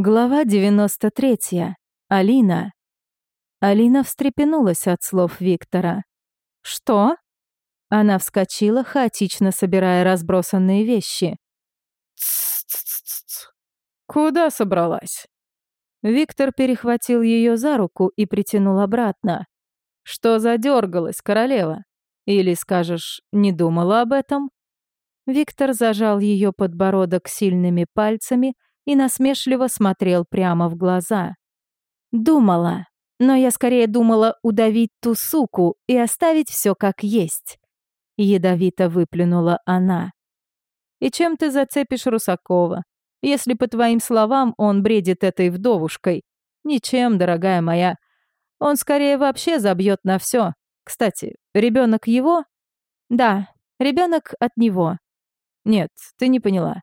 Глава 93. Алина. Алина встрепенулась от слов Виктора. «Что?» Она вскочила, хаотично собирая разбросанные вещи. «Ц-ц-ц-ц. Куда собралась?» Виктор перехватил ее за руку и притянул обратно. «Что задергалась, королева? Или, скажешь, не думала об этом?» Виктор зажал ее подбородок сильными пальцами и насмешливо смотрел прямо в глаза. «Думала, но я скорее думала удавить ту суку и оставить все как есть», — ядовито выплюнула она. «И чем ты зацепишь Русакова, если, по твоим словам, он бредит этой вдовушкой? Ничем, дорогая моя. Он скорее вообще забьет на все. Кстати, ребенок его? Да, ребенок от него. Нет, ты не поняла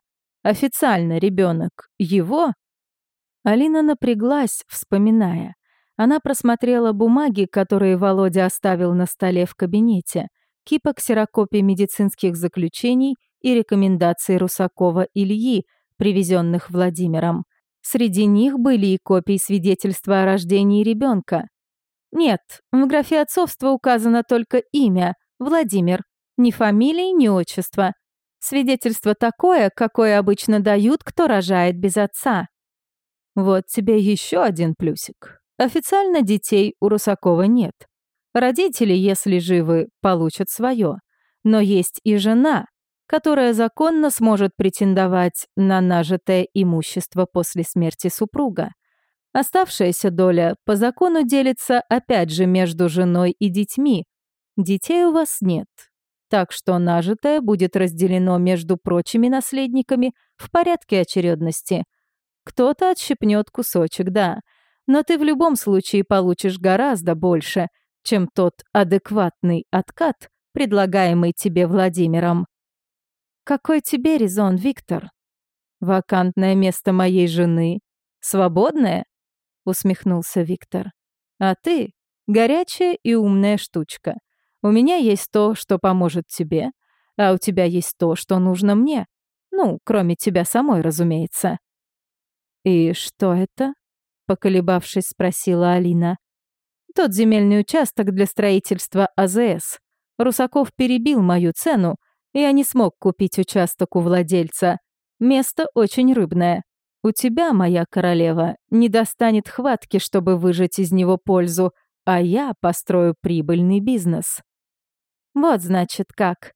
официально ребенок его? Алина напряглась, вспоминая. Она просмотрела бумаги, которые Володя оставил на столе в кабинете, кипа ксерокопий медицинских заключений и рекомендаций Русакова Ильи, привезенных Владимиром. Среди них были и копии свидетельства о рождении ребенка. Нет, в графе отцовства указано только имя – Владимир. Ни фамилии, ни отчества. Свидетельство такое, какое обычно дают, кто рожает без отца. Вот тебе еще один плюсик. Официально детей у Русакова нет. Родители, если живы, получат свое. Но есть и жена, которая законно сможет претендовать на нажитое имущество после смерти супруга. Оставшаяся доля по закону делится опять же между женой и детьми. Детей у вас нет, так что нажитое будет разделено между прочими наследниками в порядке очередности. Кто-то отщепнет кусочек, да, но ты в любом случае получишь гораздо больше, чем тот адекватный откат, предлагаемый тебе Владимиром. Какой тебе резон, Виктор? Вакантное место моей жены? Свободное? Усмехнулся Виктор. А ты — горячая и умная штучка. У меня есть то, что поможет тебе, а у тебя есть то, что нужно мне. Ну, кроме тебя самой, разумеется». «И что это?» — поколебавшись, спросила Алина. «Тот земельный участок для строительства АЗС. Русаков перебил мою цену, и я не смог купить участок у владельца. Место очень рыбное. У тебя, моя королева, не достанет хватки, чтобы выжать из него пользу, а я построю прибыльный бизнес». Вот значит как.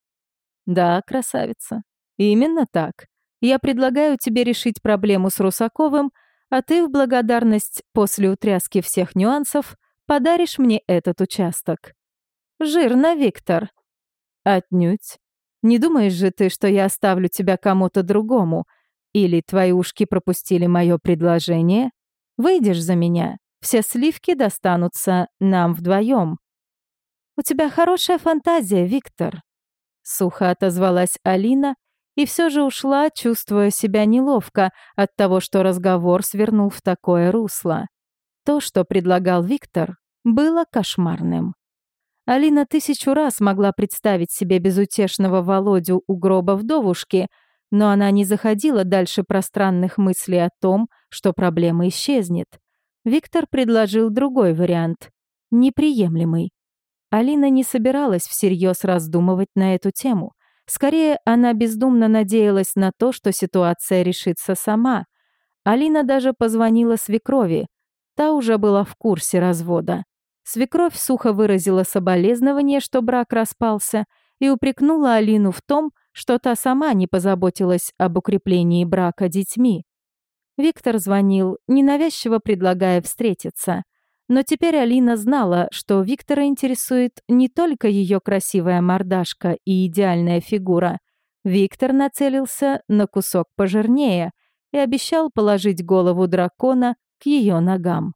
Да, красавица. Именно так. Я предлагаю тебе решить проблему с Русаковым, а ты в благодарность после утряски всех нюансов подаришь мне этот участок. Жирно, Виктор. Отнюдь. Не думаешь же ты, что я оставлю тебя кому-то другому? Или твои ушки пропустили мое предложение? Выйдешь за меня, все сливки достанутся нам вдвоем. «У тебя хорошая фантазия, Виктор», — сухо отозвалась Алина и все же ушла, чувствуя себя неловко от того, что разговор свернул в такое русло. То, что предлагал Виктор, было кошмарным. Алина тысячу раз могла представить себе безутешного Володю у гроба вдовушки, но она не заходила дальше пространных мыслей о том, что проблема исчезнет. Виктор предложил другой вариант, неприемлемый. Алина не собиралась всерьез раздумывать на эту тему. Скорее, она бездумно надеялась на то, что ситуация решится сама. Алина даже позвонила свекрови. Та уже была в курсе развода. Свекровь сухо выразила соболезнование, что брак распался, и упрекнула Алину в том, что та сама не позаботилась об укреплении брака детьми. Виктор звонил, ненавязчиво предлагая встретиться. Но теперь Алина знала, что Виктора интересует не только ее красивая мордашка и идеальная фигура. Виктор нацелился на кусок пожирнее и обещал положить голову дракона к ее ногам.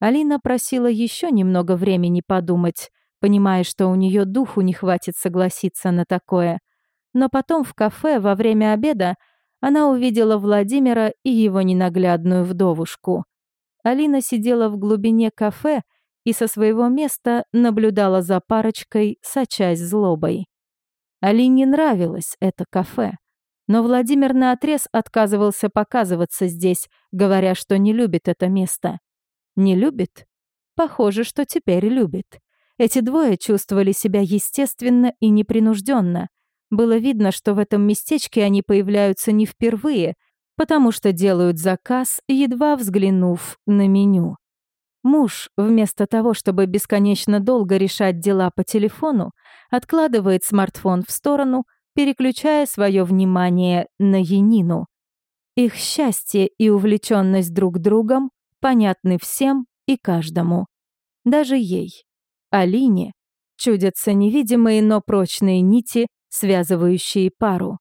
Алина просила еще немного времени подумать, понимая, что у нее духу не хватит согласиться на такое. Но потом в кафе во время обеда она увидела Владимира и его ненаглядную вдовушку — Алина сидела в глубине кафе и со своего места наблюдала за парочкой, сочась злобой. Алине нравилось это кафе. Но Владимир наотрез отказывался показываться здесь, говоря, что не любит это место. Не любит? Похоже, что теперь любит. Эти двое чувствовали себя естественно и непринужденно. Было видно, что в этом местечке они появляются не впервые, потому что делают заказ, едва взглянув на меню. Муж, вместо того, чтобы бесконечно долго решать дела по телефону, откладывает смартфон в сторону, переключая свое внимание на Янину. Их счастье и увлеченность друг другом понятны всем и каждому. Даже ей, Алине, чудятся невидимые, но прочные нити, связывающие пару.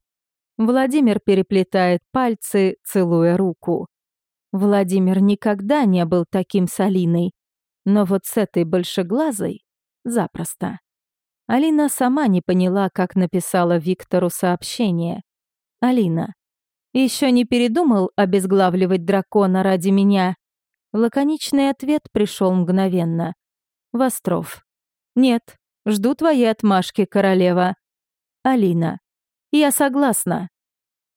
Владимир переплетает пальцы, целуя руку. Владимир никогда не был таким с Алиной, но вот с этой большеглазой — запросто. Алина сама не поняла, как написала Виктору сообщение. «Алина, еще не передумал обезглавливать дракона ради меня?» Лаконичный ответ пришел мгновенно. «Востров. Нет, жду твоей отмашки, королева». «Алина, я согласна.